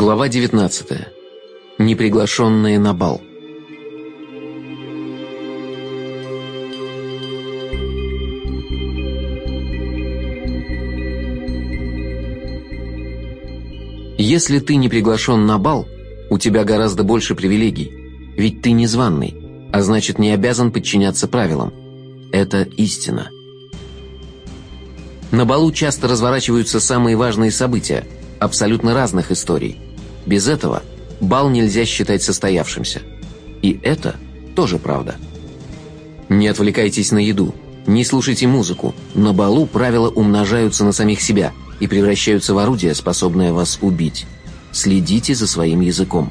Глава 19. Неприглашенные на бал. Если ты не приглашен на бал, у тебя гораздо больше привилегий, ведь ты незваный, а значит не обязан подчиняться правилам. Это истина. На балу часто разворачиваются самые важные события, абсолютно разных историй. Без этого бал нельзя считать состоявшимся. И это тоже правда. Не отвлекайтесь на еду, не слушайте музыку. На балу правила умножаются на самих себя и превращаются в орудие, способное вас убить. Следите за своим языком.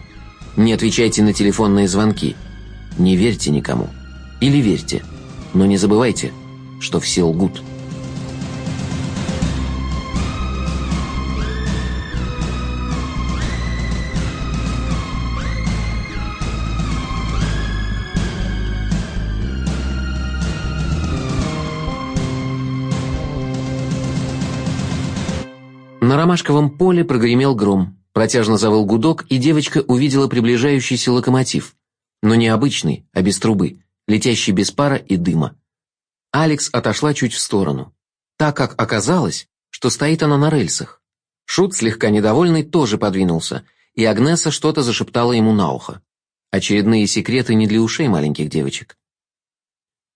Не отвечайте на телефонные звонки. Не верьте никому. Или верьте. Но не забывайте, что все лгут. На ромашковом поле прогремел гром, протяжно завыл гудок, и девочка увидела приближающийся локомотив. Но не обычный, а без трубы, летящий без пара и дыма. Алекс отошла чуть в сторону, так как оказалось, что стоит она на рельсах. Шут, слегка недовольный, тоже подвинулся, и Агнеса что-то зашептала ему на ухо. Очередные секреты не для ушей маленьких девочек.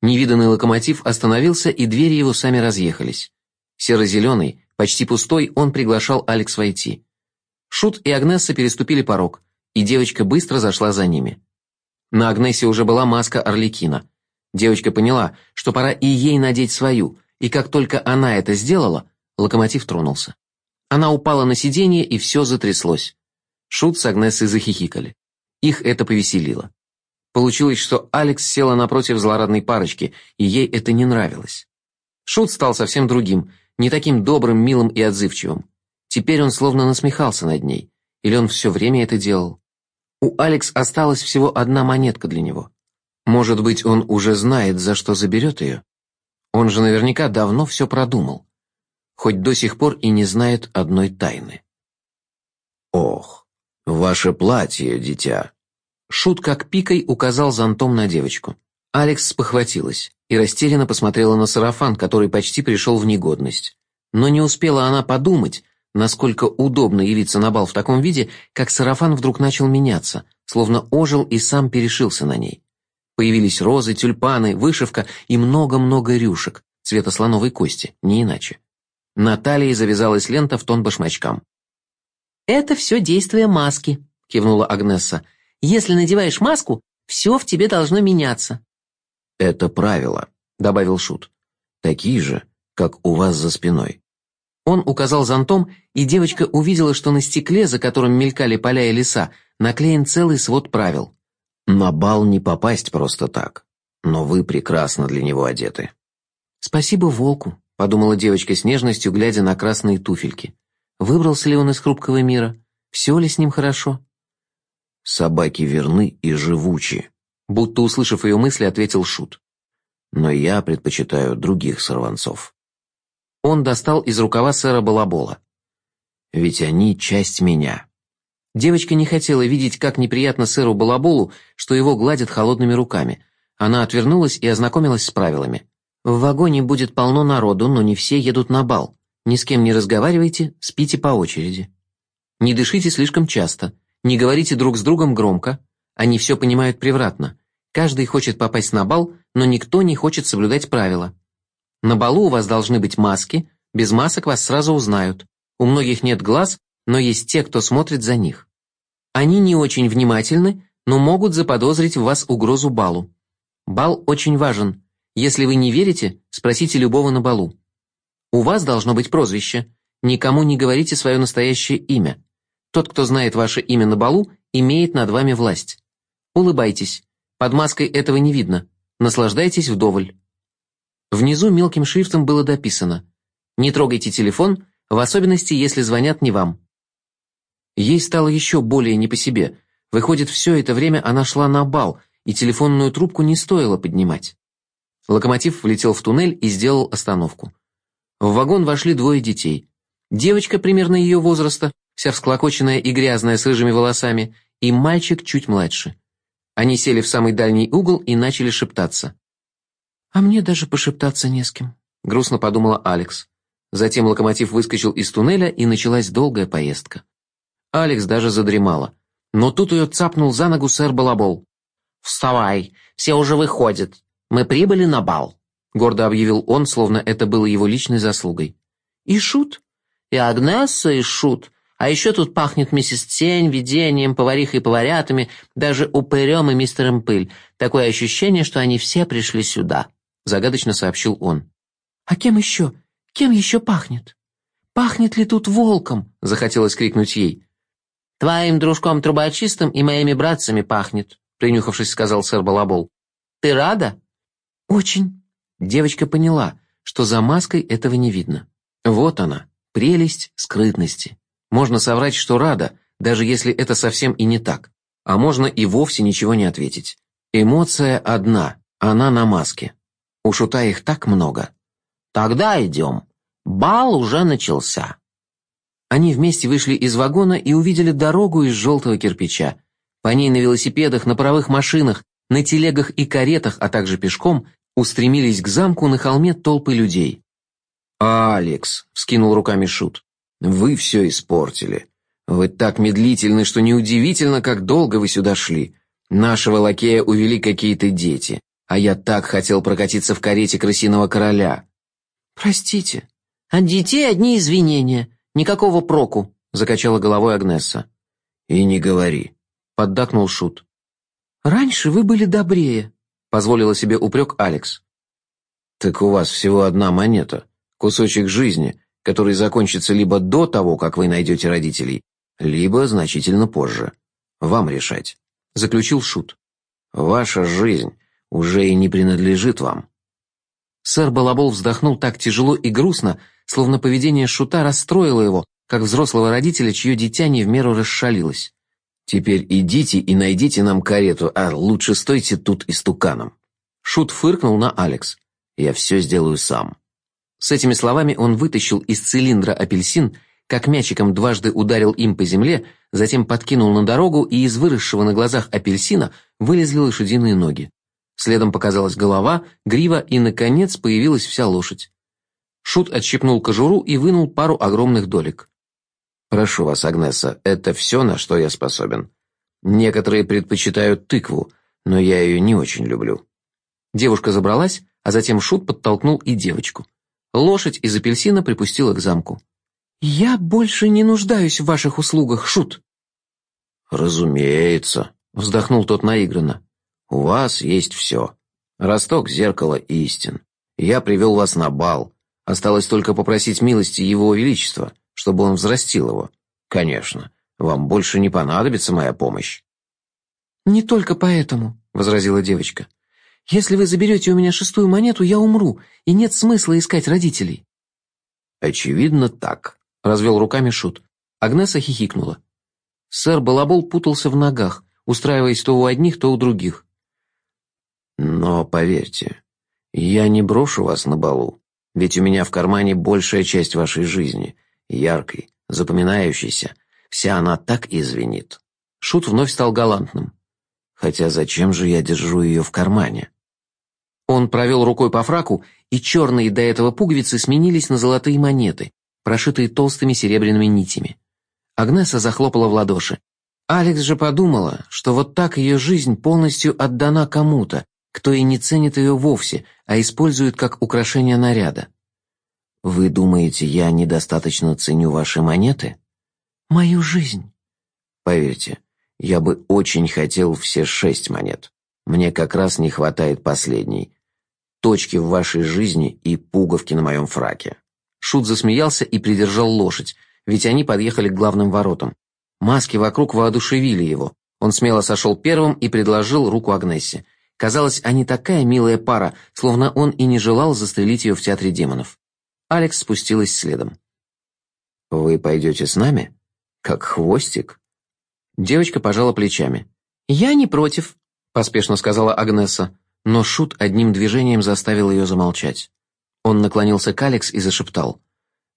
Невиданный локомотив остановился, и двери его сами разъехались. Серо-зеленый, Почти пустой, он приглашал Алекс войти. Шут и Агнесса переступили порог, и девочка быстро зашла за ними. На Агнессе уже была маска Орликина. Девочка поняла, что пора и ей надеть свою, и как только она это сделала, локомотив тронулся. Она упала на сиденье, и все затряслось. Шут с Агнессой захихикали. Их это повеселило. Получилось, что Алекс села напротив злорадной парочки, и ей это не нравилось. Шут стал совсем другим, не таким добрым, милым и отзывчивым. Теперь он словно насмехался над ней. Или он все время это делал? У Алекс осталась всего одна монетка для него. Может быть, он уже знает, за что заберет ее? Он же наверняка давно все продумал. Хоть до сих пор и не знает одной тайны. «Ох, ваше платье, дитя!» Шут как пикой указал зонтом на девочку. Алекс спохватилась и растерянно посмотрела на сарафан, который почти пришел в негодность. Но не успела она подумать, насколько удобно явиться на бал в таком виде, как сарафан вдруг начал меняться, словно ожил и сам перешился на ней. Появились розы, тюльпаны, вышивка и много-много рюшек, цвета слоновой кости, не иначе. На талии завязалась лента в тон башмачкам. «Это все действие маски», — кивнула Агнесса. «Если надеваешь маску, все в тебе должно меняться». «Это правило», — добавил Шут. «Такие же, как у вас за спиной». Он указал зонтом, и девочка увидела, что на стекле, за которым мелькали поля и леса, наклеен целый свод правил. «На бал не попасть просто так, но вы прекрасно для него одеты». «Спасибо волку», — подумала девочка с нежностью, глядя на красные туфельки. «Выбрался ли он из хрупкого мира? Все ли с ним хорошо?» «Собаки верны и живучи», Будто услышав ее мысли, ответил Шут. «Но я предпочитаю других сорванцов». Он достал из рукава сэра Балабола. «Ведь они часть меня». Девочка не хотела видеть, как неприятно сэру Балаболу, что его гладят холодными руками. Она отвернулась и ознакомилась с правилами. «В вагоне будет полно народу, но не все едут на бал. Ни с кем не разговаривайте, спите по очереди. Не дышите слишком часто, не говорите друг с другом громко. Они все понимают превратно. Каждый хочет попасть на бал, но никто не хочет соблюдать правила. На балу у вас должны быть маски, без масок вас сразу узнают. У многих нет глаз, но есть те, кто смотрит за них. Они не очень внимательны, но могут заподозрить в вас угрозу балу. Бал очень важен. Если вы не верите, спросите любого на балу. У вас должно быть прозвище. Никому не говорите свое настоящее имя. Тот, кто знает ваше имя на балу, имеет над вами власть. Улыбайтесь. Под маской этого не видно. Наслаждайтесь вдоволь. Внизу мелким шрифтом было дописано «Не трогайте телефон, в особенности, если звонят не вам». Ей стало еще более не по себе. Выходит, все это время она шла на бал, и телефонную трубку не стоило поднимать. Локомотив влетел в туннель и сделал остановку. В вагон вошли двое детей. Девочка примерно ее возраста, вся всклокоченная и грязная с рыжими волосами, и мальчик чуть младше. Они сели в самый дальний угол и начали шептаться. «А мне даже пошептаться не с кем», — грустно подумала Алекс. Затем локомотив выскочил из туннеля, и началась долгая поездка. Алекс даже задремала. Но тут ее цапнул за ногу сэр Балабол. «Вставай, все уже выходят. Мы прибыли на бал», — гордо объявил он, словно это было его личной заслугой. «И Шут?» «И Агнесса, и Шут. А еще тут пахнет миссис Тень, видением, поварихой и поварятами, даже упырем и мистером Пыль. Такое ощущение, что они все пришли сюда», — загадочно сообщил он. «А кем еще? Кем еще пахнет? Пахнет ли тут волком?» — захотелось крикнуть ей. «Твоим дружком-трубочистом и моими братцами пахнет», — принюхавшись, сказал сэр Балабол. «Ты рада?» «Очень». Девочка поняла, что за маской этого не видно. Вот она, прелесть скрытности. Можно соврать, что рада, даже если это совсем и не так. А можно и вовсе ничего не ответить. Эмоция одна, она на маске. У шута их так много. «Тогда идем. Бал уже начался». Они вместе вышли из вагона и увидели дорогу из желтого кирпича. По ней на велосипедах, на паровых машинах, на телегах и каретах, а также пешком, устремились к замку на холме толпы людей. «Алекс», — вскинул руками Шут, — «вы все испортили. Вы так медлительны, что неудивительно, как долго вы сюда шли. Нашего лакея увели какие-то дети, а я так хотел прокатиться в карете крысиного короля. «Простите, от детей одни извинения, никакого проку», — закачала головой Агнесса. «И не говори», — поддакнул Шут. «Раньше вы были добрее», — позволила себе упрек Алекс. «Так у вас всего одна монета, кусочек жизни, который закончится либо до того, как вы найдете родителей, либо значительно позже. Вам решать», — заключил Шут. «Ваша жизнь уже и не принадлежит вам. Сэр Балабол вздохнул так тяжело и грустно, словно поведение Шута расстроило его, как взрослого родителя, чье дитя не в меру расшалилось. «Теперь идите и найдите нам карету, а лучше стойте тут истуканом». Шут фыркнул на Алекс. «Я все сделаю сам». С этими словами он вытащил из цилиндра апельсин, как мячиком дважды ударил им по земле, затем подкинул на дорогу, и из выросшего на глазах апельсина вылезли лошадиные ноги. Следом показалась голова, грива и, наконец, появилась вся лошадь. Шут отщипнул кожуру и вынул пару огромных долек. «Прошу вас, Агнеса, это все, на что я способен. Некоторые предпочитают тыкву, но я ее не очень люблю». Девушка забралась, а затем Шут подтолкнул и девочку. Лошадь из апельсина припустила к замку. «Я больше не нуждаюсь в ваших услугах, Шут». «Разумеется», — вздохнул тот наигранно. У вас есть все. Росток зеркала истин. Я привел вас на бал. Осталось только попросить милости Его Величества, чтобы он взрастил его. Конечно, вам больше не понадобится моя помощь». «Не только поэтому», — возразила девочка. «Если вы заберете у меня шестую монету, я умру, и нет смысла искать родителей». «Очевидно, так», — развел руками Шут. Агнеса хихикнула. Сэр Балабол путался в ногах, устраиваясь то у одних, то у других. Но поверьте, я не брошу вас на балу, ведь у меня в кармане большая часть вашей жизни, яркой, запоминающейся, вся она так извинит. Шут вновь стал галантным. Хотя зачем же я держу ее в кармане? Он провел рукой по фраку, и черные до этого пуговицы сменились на золотые монеты, прошитые толстыми серебряными нитями. Агнеса захлопала в ладоши. Алекс же подумала, что вот так ее жизнь полностью отдана кому-то, кто и не ценит ее вовсе, а использует как украшение наряда. Вы думаете, я недостаточно ценю ваши монеты? Мою жизнь. Поверьте, я бы очень хотел все шесть монет. Мне как раз не хватает последней. Точки в вашей жизни и пуговки на моем фраке. Шут засмеялся и придержал лошадь, ведь они подъехали к главным воротам. Маски вокруг воодушевили его. Он смело сошел первым и предложил руку Агнессе. Казалось, они такая милая пара, словно он и не желал застрелить ее в театре демонов. Алекс спустилась следом. «Вы пойдете с нами? Как хвостик?» Девочка пожала плечами. «Я не против», — поспешно сказала Агнеса, но Шут одним движением заставил ее замолчать. Он наклонился к Алекс и зашептал.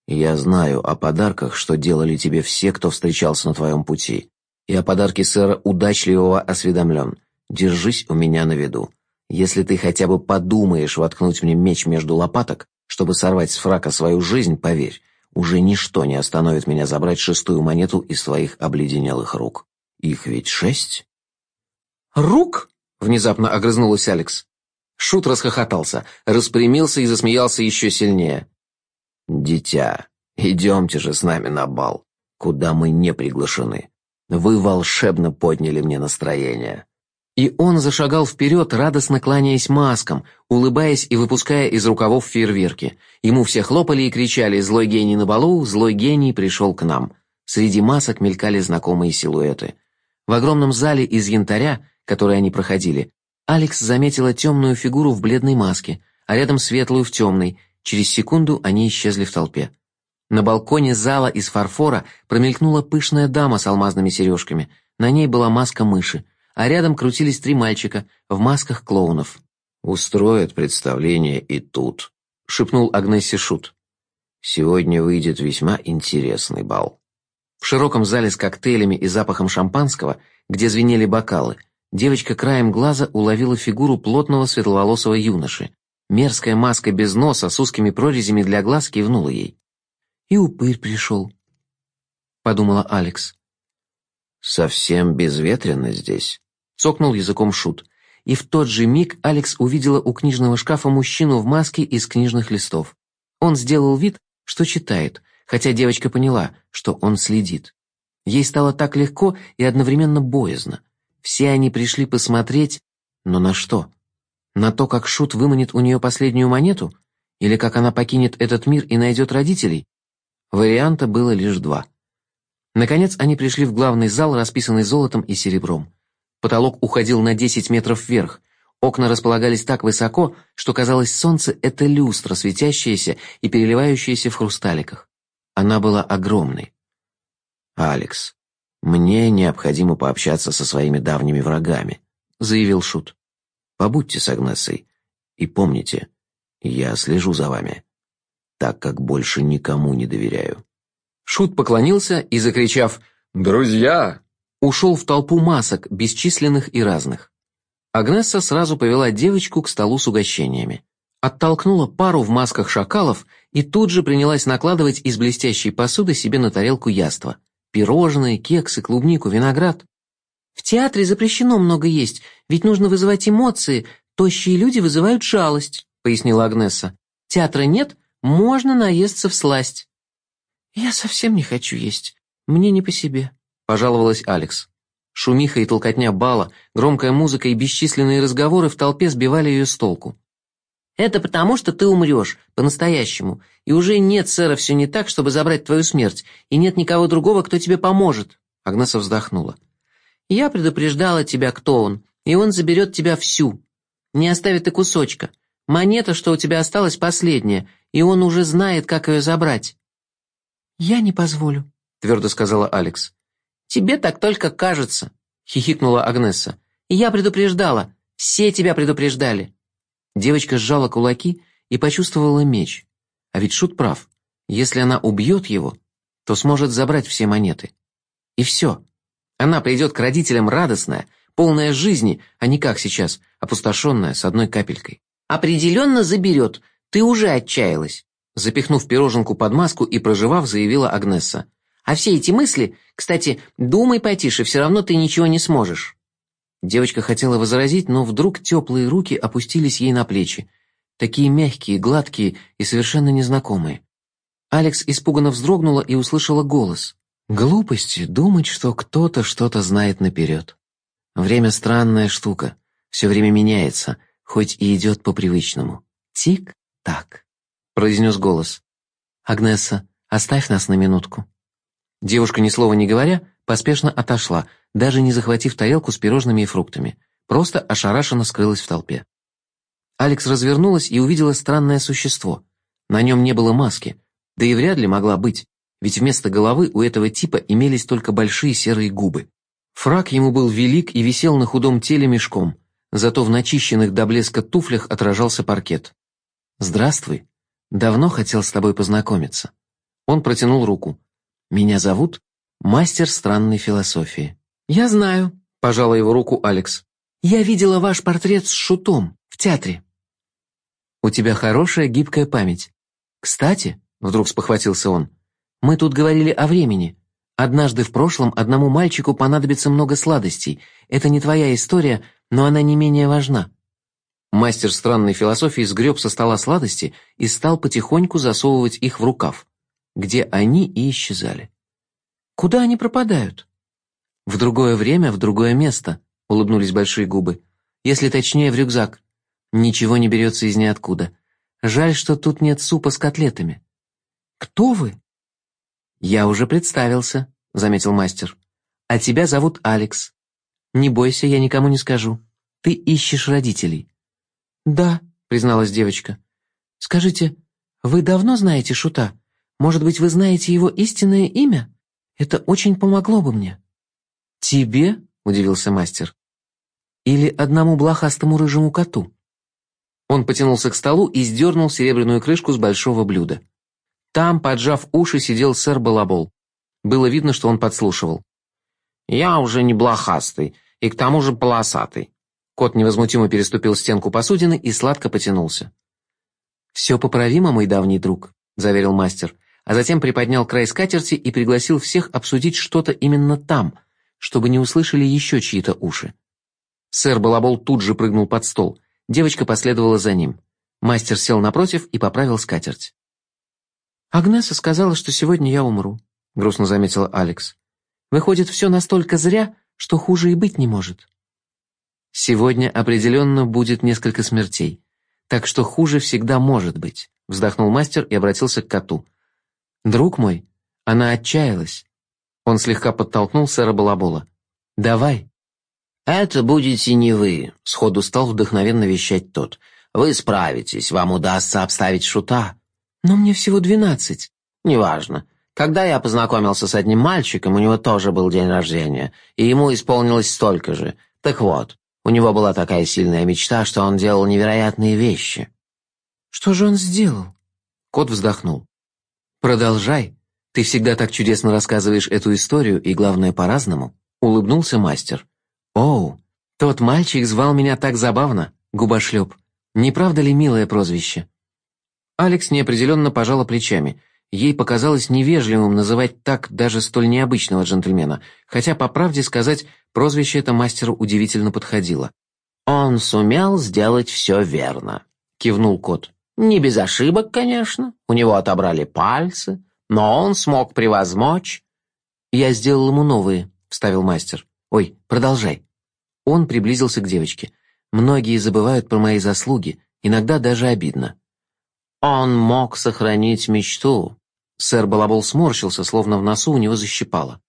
Я знаю о подарках, что делали тебе все, кто встречался на твоем пути. И о подарке сэра удачливого осведомлен. Держись у меня на виду. Если ты хотя бы подумаешь воткнуть мне меч между лопаток, чтобы сорвать с фрака свою жизнь, поверь, уже ничто не остановит меня забрать шестую монету из твоих обледенелых рук. Их ведь шесть?» «Рук?» — внезапно огрызнулась Алекс. Шут расхохотался, распрямился и засмеялся еще сильнее. «Дитя, идемте же с нами на бал, куда мы не приглашены. Вы волшебно подняли мне настроение». И он зашагал вперед, радостно кланяясь маскам, улыбаясь и выпуская из рукавов фейерверки. Ему все хлопали и кричали «Злой гений на балу! Злой гений пришел к нам!». Среди масок мелькали знакомые силуэты. В огромном зале из янтаря, который они проходили, Алекс заметила темную фигуру в бледной маске, а рядом светлую в темной. Через секунду они исчезли в толпе. На балконе зала из фарфора промелькнула пышная дама с алмазными сережками. На ней была маска мыши а рядом крутились три мальчика в масках клоунов. «Устроят представление и тут», — шепнул Агнессе Шут. «Сегодня выйдет весьма интересный бал». В широком зале с коктейлями и запахом шампанского, где звенели бокалы, девочка краем глаза уловила фигуру плотного светловолосого юноши. Мерзкая маска без носа с узкими прорезями для глаз кивнула ей. «И упырь пришел», — подумала Алекс. «Совсем безветренно здесь», Цокнул языком Шут. И в тот же миг Алекс увидела у книжного шкафа мужчину в маске из книжных листов. Он сделал вид, что читает, хотя девочка поняла, что он следит. Ей стало так легко и одновременно боязно. Все они пришли посмотреть, но на что? На то, как Шут выманит у нее последнюю монету? Или как она покинет этот мир и найдет родителей? Варианта было лишь два. Наконец они пришли в главный зал, расписанный золотом и серебром. Потолок уходил на 10 метров вверх. Окна располагались так высоко, что казалось, солнце — это люстра, светящаяся и переливающаяся в хрусталиках. Она была огромной. «Алекс, мне необходимо пообщаться со своими давними врагами», — заявил Шут. «Побудьте с Агнесой. И помните, я слежу за вами, так как больше никому не доверяю». Шут поклонился и, закричав «Друзья!», ушел в толпу масок, бесчисленных и разных. Агнесса сразу повела девочку к столу с угощениями. Оттолкнула пару в масках шакалов и тут же принялась накладывать из блестящей посуды себе на тарелку яства. Пирожные, кексы, клубнику, виноград. «В театре запрещено много есть, ведь нужно вызывать эмоции, тощие люди вызывают жалость», — пояснила Агнесса. «Театра нет, можно наесться в сласть». «Я совсем не хочу есть, мне не по себе», — пожаловалась Алекс. Шумиха и толкотня бала, громкая музыка и бесчисленные разговоры в толпе сбивали ее с толку. «Это потому, что ты умрешь, по-настоящему, и уже нет, сэра, все не так, чтобы забрать твою смерть, и нет никого другого, кто тебе поможет», — Агнеса вздохнула. «Я предупреждала тебя, кто он, и он заберет тебя всю. Не оставит и кусочка. Монета, что у тебя осталась, последняя, и он уже знает, как ее забрать». «Я не позволю», — твердо сказала Алекс. «Тебе так только кажется», — хихикнула Агнесса. «Я предупреждала. Все тебя предупреждали». Девочка сжала кулаки и почувствовала меч. А ведь Шут прав. Если она убьет его, то сможет забрать все монеты. И все. Она придет к родителям радостная, полная жизни, а не как сейчас, опустошенная с одной капелькой. «Определенно заберет. Ты уже отчаялась», запихнув пироженку под маску и проживав, заявила Агнесса. А все эти мысли, кстати, думай потише, все равно ты ничего не сможешь». Девочка хотела возразить, но вдруг теплые руки опустились ей на плечи. Такие мягкие, гладкие и совершенно незнакомые. Алекс испуганно вздрогнула и услышала голос. «Глупости думать, что кто-то что-то знает наперед. Время странная штука, все время меняется, хоть и идет по привычному. Тик-так», — произнес голос. «Агнесса, оставь нас на минутку». Девушка, ни слова не говоря, поспешно отошла, даже не захватив тарелку с пирожными и фруктами, просто ошарашенно скрылась в толпе. Алекс развернулась и увидела странное существо. На нем не было маски, да и вряд ли могла быть, ведь вместо головы у этого типа имелись только большие серые губы. Фрак ему был велик и висел на худом теле мешком, зато в начищенных до блеска туфлях отражался паркет. «Здравствуй. Давно хотел с тобой познакомиться». Он протянул руку. «Меня зовут Мастер странной философии». «Я знаю», — пожала его руку Алекс. «Я видела ваш портрет с шутом в театре». «У тебя хорошая гибкая память. Кстати», — вдруг спохватился он, — «мы тут говорили о времени. Однажды в прошлом одному мальчику понадобится много сладостей. Это не твоя история, но она не менее важна». Мастер странной философии сгреб со стола сладости и стал потихоньку засовывать их в рукав, где они и исчезали. «Куда они пропадают?» «В другое время, в другое место», — улыбнулись большие губы. «Если точнее, в рюкзак. Ничего не берется из ниоткуда. Жаль, что тут нет супа с котлетами. Кто вы? Я уже представился, заметил мастер. А тебя зовут Алекс. Не бойся, я никому не скажу. Ты ищешь родителей. Да, призналась девочка. Скажите, вы давно знаете Шута? Может быть, вы знаете его истинное имя? Это очень помогло бы мне. Тебе? удивился мастер. Или одному блохастому рыжему коту? Он потянулся к столу и сдернул серебряную крышку с большого блюда. Там, поджав уши, сидел сэр Балабол. Было видно, что он подслушивал. «Я уже не блохастый, и к тому же полосатый». Кот невозмутимо переступил стенку посудины и сладко потянулся. «Все поправимо, мой давний друг», — заверил мастер, а затем приподнял край скатерти и пригласил всех обсудить что-то именно там, чтобы не услышали еще чьи-то уши. Сэр Балабол тут же прыгнул под стол. Девочка последовала за ним. Мастер сел напротив и поправил скатерть. «Агнеса сказала, что сегодня я умру», — грустно заметила Алекс. «Выходит, все настолько зря, что хуже и быть не может». «Сегодня определенно будет несколько смертей, так что хуже всегда может быть», — вздохнул мастер и обратился к коту. «Друг мой, она отчаялась». Он слегка подтолкнул сэра Балабола. «Давай, «Это будете не вы», — сходу стал вдохновенно вещать тот. «Вы справитесь, вам удастся обставить шута». «Но мне всего двенадцать». «Неважно. Когда я познакомился с одним мальчиком, у него тоже был день рождения, и ему исполнилось столько же. Так вот, у него была такая сильная мечта, что он делал невероятные вещи». «Что же он сделал?» Кот вздохнул. «Продолжай. Ты всегда так чудесно рассказываешь эту историю, и, главное, по-разному», — улыбнулся мастер. «Оу, тот мальчик звал меня так забавно, губошлеп. Не правда ли милое прозвище?» Алекс неопределенно пожала плечами. Ей показалось невежливым называть так даже столь необычного джентльмена, хотя, по правде сказать, прозвище это мастеру удивительно подходило. «Он сумел сделать все верно», — кивнул кот. «Не без ошибок, конечно. У него отобрали пальцы, но он смог превозмочь». «Я сделал ему новые», — вставил мастер. «Ой, продолжай». Он приблизился к девочке. «Многие забывают про мои заслуги, иногда даже обидно». «Он мог сохранить мечту». Сэр Балабол сморщился, словно в носу у него защипало.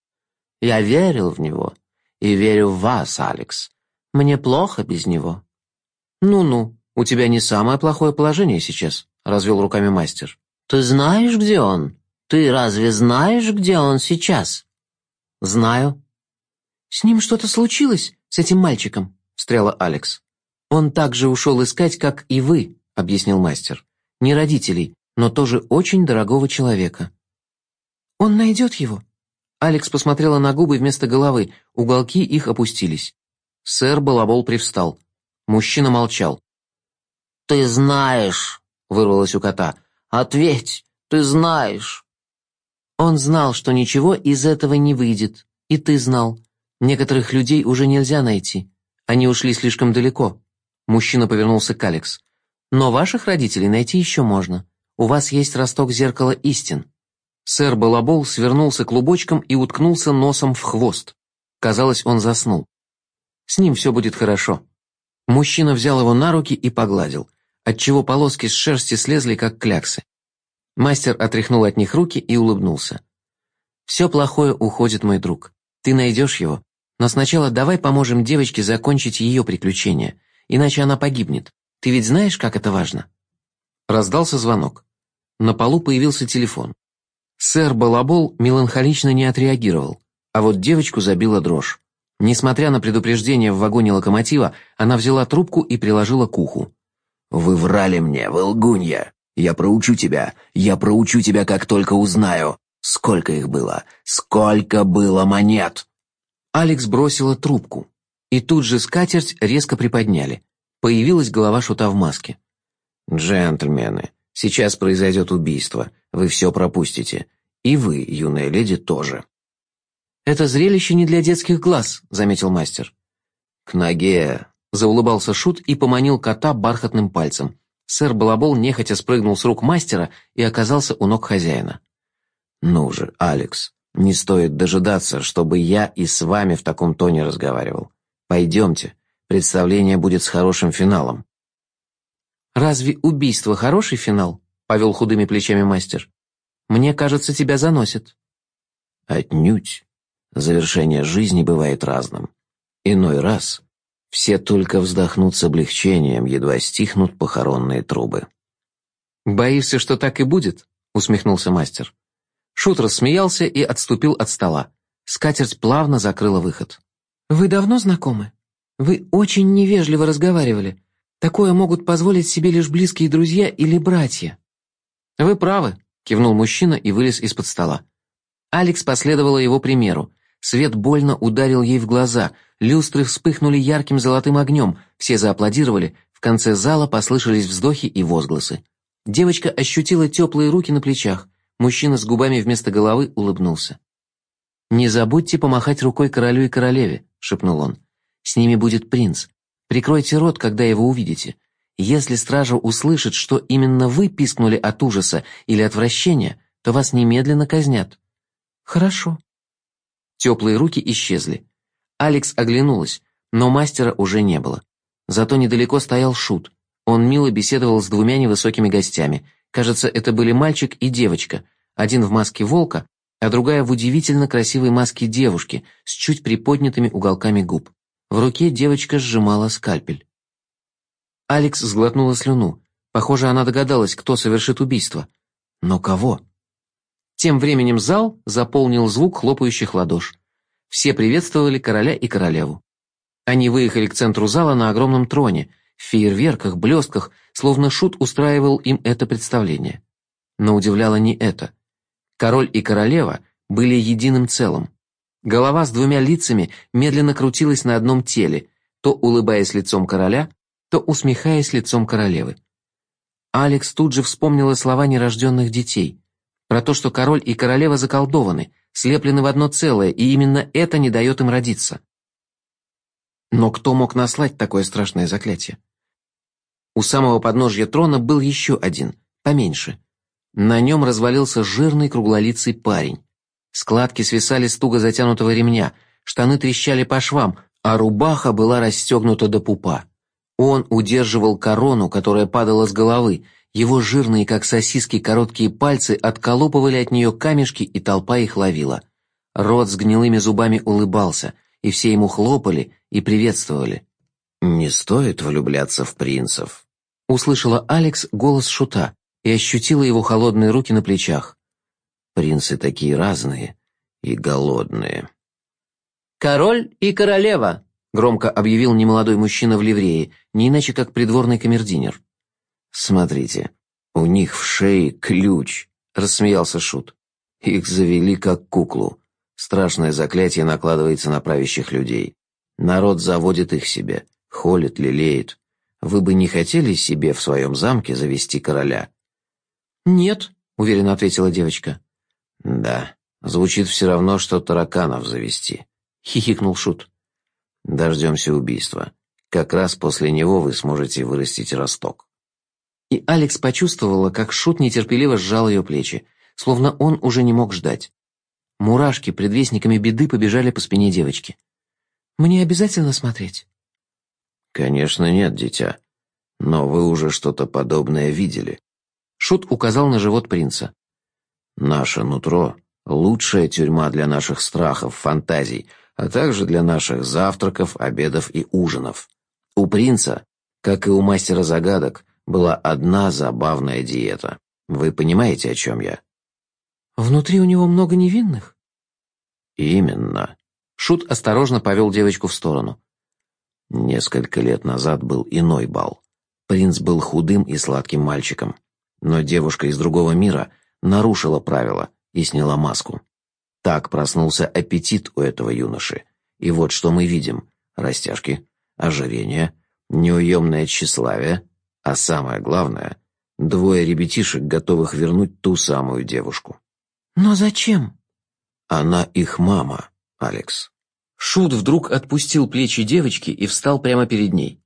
«Я верил в него и верю в вас, Алекс. Мне плохо без него». «Ну-ну, у тебя не самое плохое положение сейчас», — развел руками мастер. «Ты знаешь, где он? Ты разве знаешь, где он сейчас?» «Знаю», «С ним что-то случилось, с этим мальчиком?» — встряла Алекс. «Он также ушел искать, как и вы», — объяснил мастер. «Не родителей, но тоже очень дорогого человека». «Он найдет его?» Алекс посмотрела на губы вместо головы, уголки их опустились. Сэр Балабол привстал. Мужчина молчал. «Ты знаешь», — вырвалось у кота. «Ответь, ты знаешь». Он знал, что ничего из этого не выйдет, и ты знал. Некоторых людей уже нельзя найти. Они ушли слишком далеко. Мужчина повернулся к Алекс. Но ваших родителей найти еще можно. У вас есть росток зеркала истин. Сэр Балабол свернулся клубочком и уткнулся носом в хвост. Казалось, он заснул. С ним все будет хорошо. Мужчина взял его на руки и погладил, отчего полоски с шерсти слезли, как кляксы. Мастер отряхнул от них руки и улыбнулся. «Все плохое уходит, мой друг. Ты найдешь его, но сначала давай поможем девочке закончить ее приключения, иначе она погибнет. Ты ведь знаешь, как это важно?» Раздался звонок. На полу появился телефон. Сэр Балабол меланхолично не отреагировал, а вот девочку забила дрожь. Несмотря на предупреждение в вагоне локомотива, она взяла трубку и приложила к уху. «Вы врали мне, вы лгунья!» Я проучу тебя, я проучу тебя, как только узнаю. Сколько их было? Сколько было монет?» Алекс бросила трубку, и тут же скатерть резко приподняли. Появилась голова шута в маске. «Джентльмены, сейчас произойдет убийство. Вы все пропустите. И вы, юная леди, тоже». «Это зрелище не для детских глаз», — заметил мастер. «К ноге», — заулыбался шут и поманил кота бархатным пальцем. Сэр Балабол нехотя спрыгнул с рук мастера и оказался у ног хозяина. «Ну же, Алекс, не стоит дожидаться, чтобы я и с вами в таком тоне разговаривал. Пойдемте, представление будет с хорошим финалом». «Разве убийство хороший финал?» — повел худыми плечами мастер. «Мне кажется, тебя заносит». «Отнюдь. Завершение жизни бывает разным. Иной раз все только вздохнут с облегчением, едва стихнут похоронные трубы. «Боишься, что так и будет?» — усмехнулся мастер. Шут рассмеялся и отступил от стола. Скатерть плавно закрыла выход. «Вы давно знакомы? Вы очень невежливо разговаривали. Такое могут позволить себе лишь близкие друзья или братья». «Вы правы», — кивнул мужчина и вылез из-под стола. Алекс последовала его примеру. Свет больно ударил ей в глаза, люстры вспыхнули ярким золотым огнем, все зааплодировали, в конце зала послышались вздохи и возгласы. Девочка ощутила теплые руки на плечах, мужчина с губами вместо головы улыбнулся. «Не забудьте помахать рукой королю и королеве», — шепнул он. «С ними будет принц. Прикройте рот, когда его увидите. Если стража услышит, что именно вы пискнули от ужаса или отвращения, то вас немедленно казнят». «Хорошо». Теплые руки исчезли. Алекс оглянулась, но мастера уже не было. Зато недалеко стоял Шут. Он мило беседовал с двумя невысокими гостями. Кажется, это были мальчик и девочка. Один в маске волка, а другая в удивительно красивой маске девушки с чуть приподнятыми уголками губ. В руке девочка сжимала скальпель. Алекс сглотнула слюну. Похоже, она догадалась, кто совершит убийство. Но кого? Тем временем зал заполнил звук хлопающих ладош. Все приветствовали короля и королеву. Они выехали к центру зала на огромном троне, в фейерверках, блестках, словно шут устраивал им это представление. Но удивляло не это. Король и королева были единым целым. Голова с двумя лицами медленно крутилась на одном теле, то улыбаясь лицом короля, то усмехаясь лицом королевы. Алекс тут же вспомнила слова нерожденных детей, про то, что король и королева заколдованы, слеплены в одно целое, и именно это не дает им родиться. Но кто мог наслать такое страшное заклятие? У самого подножья трона был еще один, поменьше. На нем развалился жирный круглолицый парень. Складки свисали с туго затянутого ремня, штаны трещали по швам, а рубаха была расстегнута до пупа. Он удерживал корону, которая падала с головы, его жирные, как сосиски, короткие пальцы отколупывали от нее камешки, и толпа их ловила. Рот с гнилыми зубами улыбался, и все ему хлопали и приветствовали. «Не стоит влюбляться в принцев», — услышала Алекс голос шута и ощутила его холодные руки на плечах. «Принцы такие разные и голодные». «Король и королева», — громко объявил немолодой мужчина в ливрее, не иначе как придворный камердинер. «Смотрите, у них в шее ключ», — рассмеялся Шут. «Их завели как куклу. Страшное заклятие накладывается на правящих людей. Народ заводит их себе, холит, лелеет. Вы бы не хотели себе в своем замке завести короля?» «Нет», — уверенно ответила девочка. «Да, звучит все равно, что тараканов завести», — хихикнул Шут. «Дождемся убийства. Как раз после него вы сможете вырастить росток» и Алекс почувствовала, как Шут нетерпеливо сжал ее плечи, словно он уже не мог ждать. Мурашки предвестниками беды побежали по спине девочки. «Мне обязательно смотреть?» «Конечно нет, дитя. Но вы уже что-то подобное видели». Шут указал на живот принца. «Наше нутро — лучшая тюрьма для наших страхов, фантазий, а также для наших завтраков, обедов и ужинов. У принца, как и у мастера загадок, была одна забавная диета. Вы понимаете, о чем я? Внутри у него много невинных? Именно. Шут осторожно повел девочку в сторону. Несколько лет назад был иной бал. Принц был худым и сладким мальчиком. Но девушка из другого мира нарушила правила и сняла маску. Так проснулся аппетит у этого юноши. И вот что мы видим. Растяжки, ожирение, неуемное тщеславие, а самое главное — двое ребятишек, готовых вернуть ту самую девушку. «Но зачем?» «Она их мама, Алекс». Шут вдруг отпустил плечи девочки и встал прямо перед ней.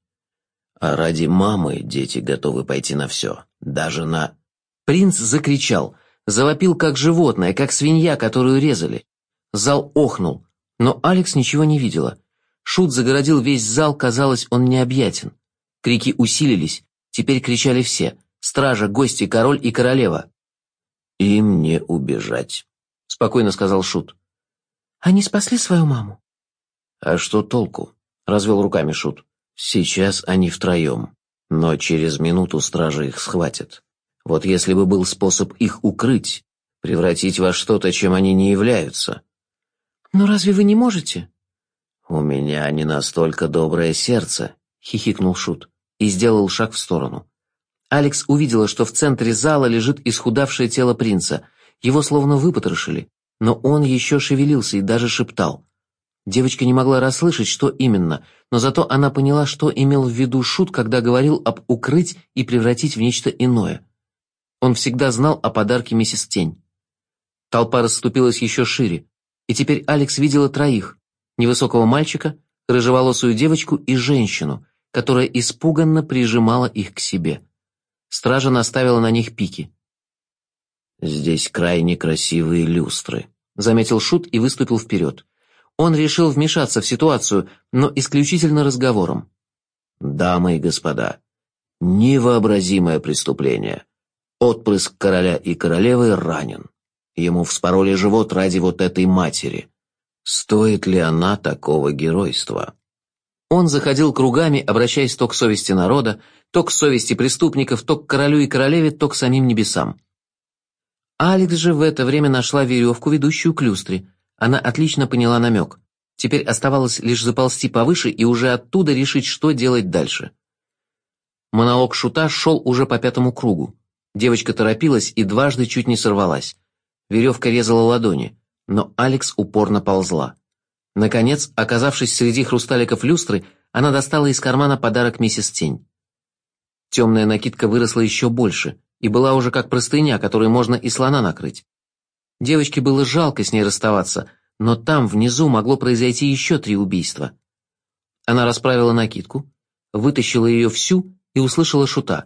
«А ради мамы дети готовы пойти на все, даже на...» Принц закричал, завопил как животное, как свинья, которую резали. Зал охнул, но Алекс ничего не видела. Шут загородил весь зал, казалось, он необъятен. Крики усилились, теперь кричали все – стража, гости, король и королева. «Им не убежать», – спокойно сказал Шут. «Они спасли свою маму?» «А что толку?» – развел руками Шут. «Сейчас они втроем, но через минуту стража их схватит. Вот если бы был способ их укрыть, превратить во что-то, чем они не являются». «Но разве вы не можете?» «У меня не настолько доброе сердце», — хихикнул Шут и сделал шаг в сторону. Алекс увидела, что в центре зала лежит исхудавшее тело принца. Его словно выпотрошили, но он еще шевелился и даже шептал. Девочка не могла расслышать, что именно, но зато она поняла, что имел в виду Шут, когда говорил об укрыть и превратить в нечто иное. Он всегда знал о подарке миссис Тень. Толпа расступилась еще шире, и теперь Алекс видела троих – невысокого мальчика, рыжеволосую девочку и женщину, которая испуганно прижимала их к себе. Стража наставила на них пики. «Здесь крайне красивые люстры», — заметил Шут и выступил вперед. Он решил вмешаться в ситуацию, но исключительно разговором. «Дамы и господа, невообразимое преступление. Отпрыск короля и королевы ранен. Ему вспороли живот ради вот этой матери. Стоит ли она такого геройства?» Он заходил кругами, обращаясь то к совести народа, то к совести преступников, то к королю и королеве, то к самим небесам. Алекс же в это время нашла веревку, ведущую к люстре. Она отлично поняла намек. Теперь оставалось лишь заползти повыше и уже оттуда решить, что делать дальше. Монолог Шута шел уже по пятому кругу. Девочка торопилась и дважды чуть не сорвалась. Веревка резала ладони, но Алекс упорно ползла. Наконец, оказавшись среди хрусталиков люстры, она достала из кармана подарок миссис Тень. Темная накидка выросла еще больше и была уже как простыня, которой можно и слона накрыть. Девочке было жалко с ней расставаться, но там, внизу, могло произойти еще три убийства. Она расправила накидку, вытащила ее всю и услышала шута.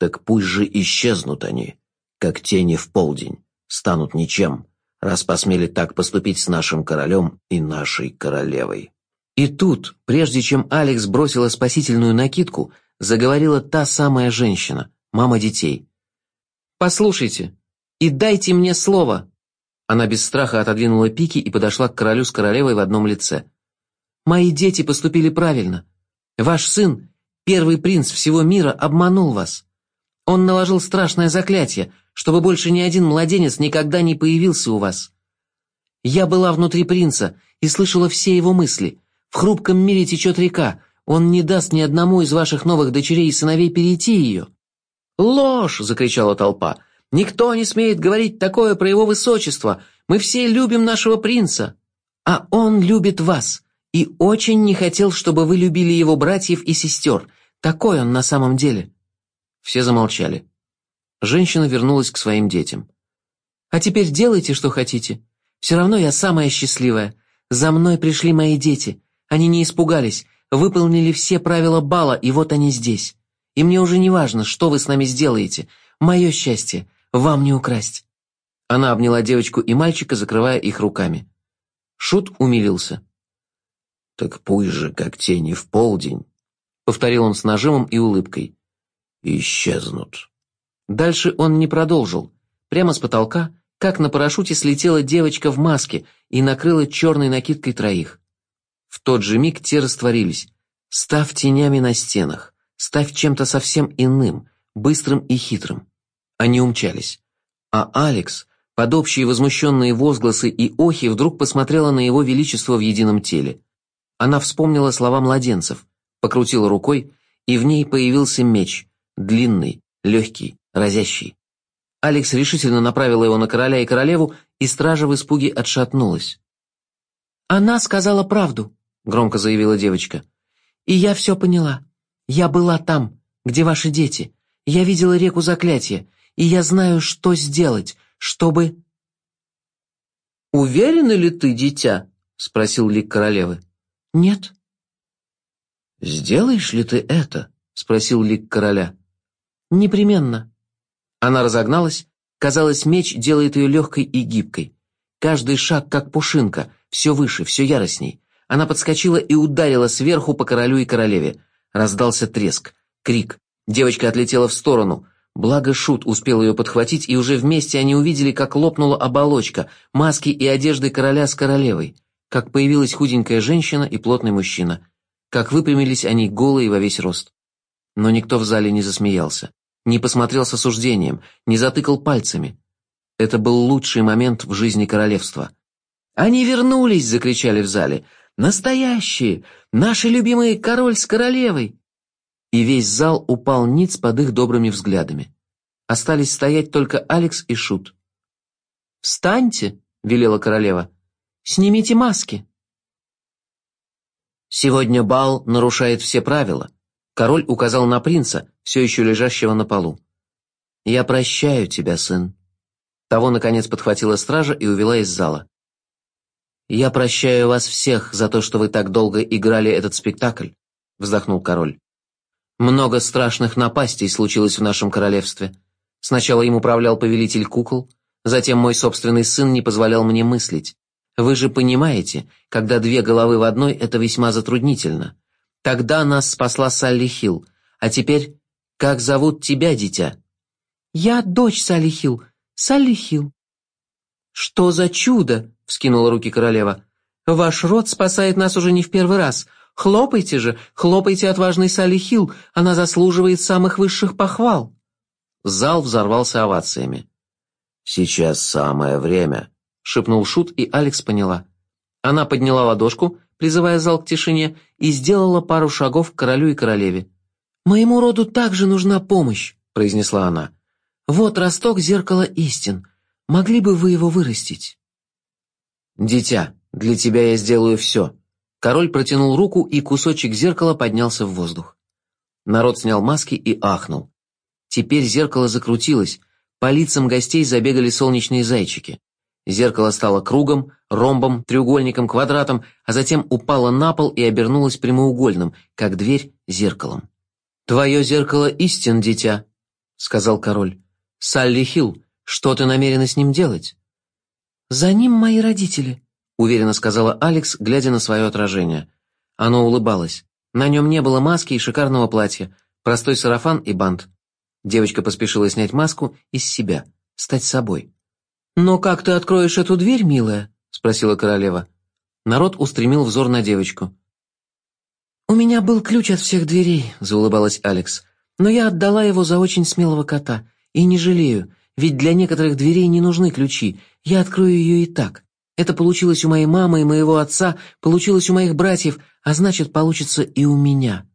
«Так пусть же исчезнут они, как тени в полдень, станут ничем, раз посмели так поступить с нашим королем и нашей королевой». И тут, прежде чем Алекс бросила спасительную накидку, заговорила та самая женщина, мама детей. «Послушайте, и дайте мне слово!» Она без страха отодвинула пики и подошла к королю с королевой в одном лице. «Мои дети поступили правильно. Ваш сын, первый принц всего мира, обманул вас. Он наложил страшное заклятие, чтобы больше ни один младенец никогда не появился у вас. Я была внутри принца и слышала все его мысли. В хрупком мире течет река, он не даст ни одному из ваших новых дочерей и сыновей перейти ее». «Ложь!» — закричала толпа. «Никто не смеет говорить такое про его высочество. Мы все любим нашего принца. А он любит вас и очень не хотел, чтобы вы любили его братьев и сестер. Такой он на самом деле». Все замолчали. Женщина вернулась к своим детям. «А теперь делайте, что хотите. Все равно я самая счастливая. За мной пришли мои дети. Они не испугались, выполнили все правила бала, и вот они здесь. И мне уже не важно, что вы с нами сделаете. Мое счастье вам не украсть». Она обняла девочку и мальчика, закрывая их руками. Шут умилился. «Так пусть же, как тени в полдень», — повторил он с нажимом и улыбкой исчезнут. Дальше он не продолжил. Прямо с потолка, как на парашюте, слетела девочка в маске и накрыла черной накидкой троих. В тот же миг те растворились, став тенями на стенах, став чем-то совсем иным, быстрым и хитрым. Они умчались. А Алекс, под общие возмущенные возгласы и охи, вдруг посмотрела на его величество в едином теле. Она вспомнила слова младенцев, покрутила рукой, и в ней появился меч, длинный, легкий, разящий. Алекс решительно направила его на короля и королеву, и стража в испуге отшатнулась. «Она сказала правду», — громко заявила девочка. «И я все поняла. Я была там, где ваши дети. Я видела реку заклятия, и я знаю, что сделать, чтобы...» «Уверена ли ты, дитя?» — спросил лик королевы. «Нет». «Сделаешь ли ты это?» — спросил лик короля. «Непременно». Она разогналась. Казалось, меч делает ее легкой и гибкой. Каждый шаг, как пушинка, все выше, все яростней. Она подскочила и ударила сверху по королю и королеве. Раздался треск, крик. Девочка отлетела в сторону. Благо Шут успел ее подхватить, и уже вместе они увидели, как лопнула оболочка, маски и одежды короля с королевой, как появилась худенькая женщина и плотный мужчина, как выпрямились они голые во весь рост. Но никто в зале не засмеялся, не посмотрел с осуждением, не затыкал пальцами. Это был лучший момент в жизни королевства. «Они вернулись!» — закричали в зале. «Настоящие! Наши любимые король с королевой!» И весь зал упал ниц под их добрыми взглядами. Остались стоять только Алекс и Шут. «Встаньте!» — велела королева. «Снимите маски!» Сегодня бал нарушает все правила. Король указал на принца, все еще лежащего на полу. «Я прощаю тебя, сын». Того, наконец, подхватила стража и увела из зала. «Я прощаю вас всех за то, что вы так долго играли этот спектакль», — вздохнул король. «Много страшных напастей случилось в нашем королевстве. Сначала им управлял повелитель кукол, затем мой собственный сын не позволял мне мыслить. Вы же понимаете, когда две головы в одной, это весьма затруднительно. Тогда нас спасла Салли Хилл, а теперь как зовут тебя, дитя?» «Я дочь Салли Хилл, Салли Хилл». «Что за чудо!» — вскинула руки королева. «Ваш род спасает нас уже не в первый раз. Хлопайте же, хлопайте отважной Салли Хилл, она заслуживает самых высших похвал». Зал взорвался овациями. «Сейчас самое время», — шепнул Шут, и Алекс поняла. Она подняла ладошку, призывая зал к тишине, и сделала пару шагов к королю и королеве. «Моему роду также нужна помощь», — произнесла она. «Вот росток зеркала истин. Могли бы вы его вырастить?» «Дитя, для тебя я сделаю все». Король протянул руку, и кусочек зеркала поднялся в воздух. Народ снял маски и ахнул. Теперь зеркало закрутилось, по лицам гостей забегали солнечные зайчики. Зеркало стало кругом, ромбом, треугольником, квадратом, а затем упало на пол и обернулось прямоугольным, как дверь зеркалом. «Твое зеркало истин, дитя», — сказал король. «Салли Хилл, что ты намерена с ним делать?» «За ним мои родители», — уверенно сказала Алекс, глядя на свое отражение. Оно улыбалось. На нем не было маски и шикарного платья, простой сарафан и бант. Девочка поспешила снять маску из себя, стать собой. «Но как ты откроешь эту дверь, милая?» — спросила королева. Народ устремил взор на девочку. «У меня был ключ от всех дверей», — заулыбалась Алекс. «Но я отдала его за очень смелого кота. И не жалею. Ведь для некоторых дверей не нужны ключи, я открою ее и так. Это получилось у моей мамы и моего отца, получилось у моих братьев, а значит, получится и у меня».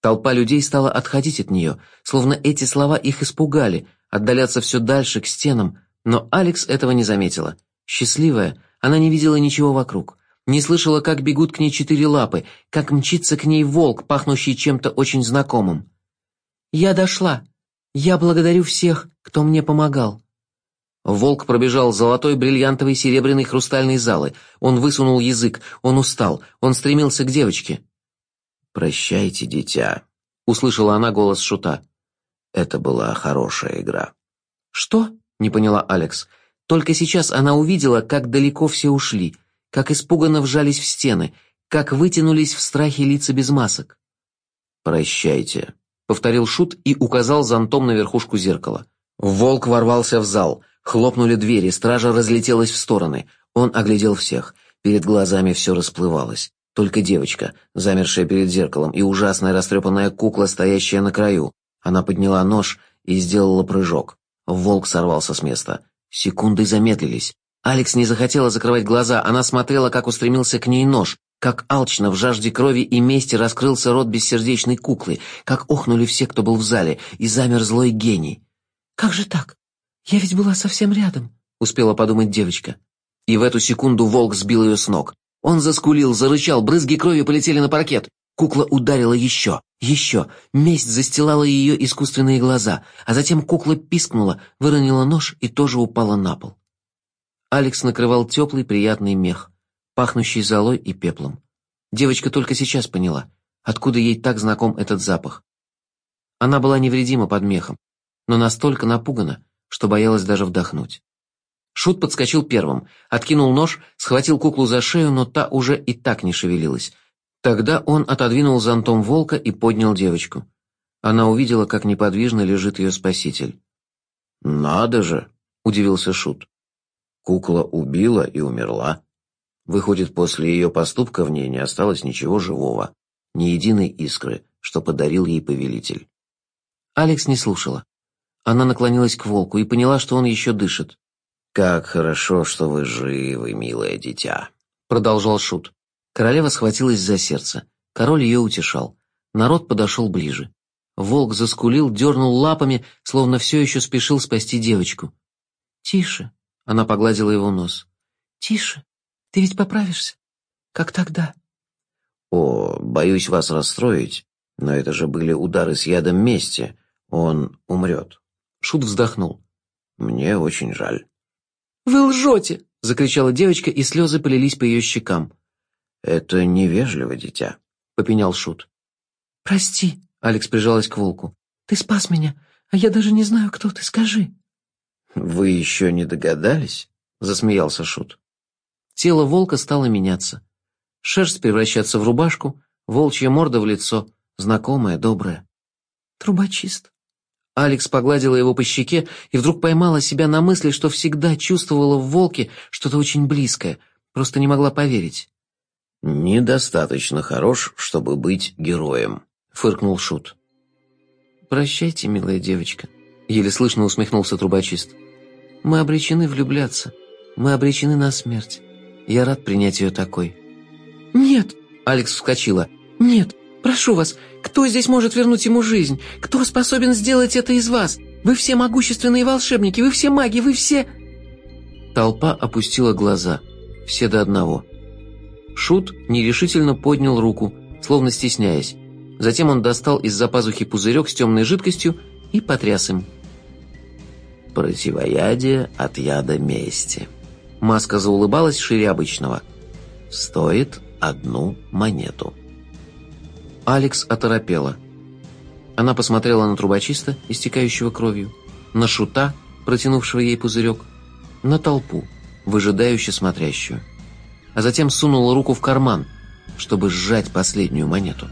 Толпа людей стала отходить от нее, словно эти слова их испугали, отдаляться все дальше, к стенам, но Алекс этого не заметила. Счастливая, она не видела ничего вокруг, не слышала, как бегут к ней четыре лапы, как мчится к ней волк, пахнущий чем-то очень знакомым. «Я дошла. Я благодарю всех, кто мне помогал». Волк пробежал золотой, бриллиантовый, серебряный, хрустальный залы. Он высунул язык, он устал, он стремился к девочке. «Прощайте, дитя», — услышала она голос Шута. «Это была хорошая игра». «Что?» — не поняла Алекс. Только сейчас она увидела, как далеко все ушли, как испуганно вжались в стены, как вытянулись в страхе лица без масок. «Прощайте», повторил Шут и указал зонтом на верхушку зеркала. Волк ворвался в зал. Хлопнули двери, стража разлетелась в стороны. Он оглядел всех. Перед глазами все расплывалось. Только девочка, замершая перед зеркалом, и ужасная растрепанная кукла, стоящая на краю. Она подняла нож и сделала прыжок. Волк сорвался с места. Секунды замедлились. Алекс не захотела закрывать глаза, она смотрела, как устремился к ней нож. Как алчно в жажде крови и мести раскрылся рот бессердечной куклы, как охнули все, кто был в зале, и замер злой гений. «Как же так? Я ведь была совсем рядом», — успела подумать девочка. И в эту секунду волк сбил ее с ног. Он заскулил, зарычал, брызги крови полетели на паркет. Кукла ударила еще, еще. Месть застилала ее искусственные глаза, а затем кукла пискнула, выронила нож и тоже упала на пол. Алекс накрывал теплый приятный мех, пахнущий золой и пеплом. Девочка только сейчас поняла, откуда ей так знаком этот запах. Она была невредима под мехом, но настолько напугана, что боялась даже вдохнуть. Шут подскочил первым, откинул нож, схватил куклу за шею, но та уже и так не шевелилась. Тогда он отодвинул зонтом волка и поднял девочку. Она увидела, как неподвижно лежит ее спаситель. «Надо же!» — удивился Шут. Кукла убила и умерла. Выходит, после ее поступка в ней не осталось ничего живого, ни единой искры, что подарил ей повелитель. Алекс не слушала. Она наклонилась к волку и поняла, что он еще дышит. «Как хорошо, что вы живы, милое дитя», — продолжал Шут. Королева схватилась за сердце. Король ее утешал. Народ подошел ближе. Волк заскулил, дернул лапами, словно все еще спешил спасти девочку. «Тише», она погладила его нос. «Тише. Ты ведь поправишься. Как тогда?» «О, боюсь вас расстроить, но это же были удары с ядом мести. Он умрет». Шут вздохнул. «Мне очень жаль». «Вы лжете!» — закричала девочка, и слезы полились по ее щекам. «Это невежливо, дитя», — попенял Шут. «Прости», — Алекс прижалась к волку. «Ты спас меня, а я даже не знаю, кто ты, скажи». «Вы еще не догадались?» — засмеялся Шут. Тело волка стало меняться. Шерсть превращаться в рубашку, волчья морда в лицо, знакомая, добрая. «Трубочист». Алекс погладила его по щеке и вдруг поймала себя на мысли, что всегда чувствовала в волке что-то очень близкое, просто не могла поверить. «Недостаточно хорош, чтобы быть героем», — фыркнул Шут. «Прощайте, милая девочка», — еле слышно усмехнулся трубочист. Мы обречены влюбляться. Мы обречены на смерть. Я рад принять ее такой». «Нет!» — Алекс вскочила. «Нет! Прошу вас, кто здесь может вернуть ему жизнь? Кто способен сделать это из вас? Вы все могущественные волшебники, вы все маги, вы все...» Толпа опустила глаза. Все до одного. Шут нерешительно поднял руку, словно стесняясь. Затем он достал из-за пазухи пузырек с темной жидкостью и потряс им. Противоядие от яда мести. Маска заулыбалась шире обычного. Стоит одну монету. Алекс оторопела. Она посмотрела на трубочиста, истекающего кровью, на шута, протянувшего ей пузырек, на толпу, выжидающе смотрящую. А затем сунула руку в карман, чтобы сжать последнюю монету.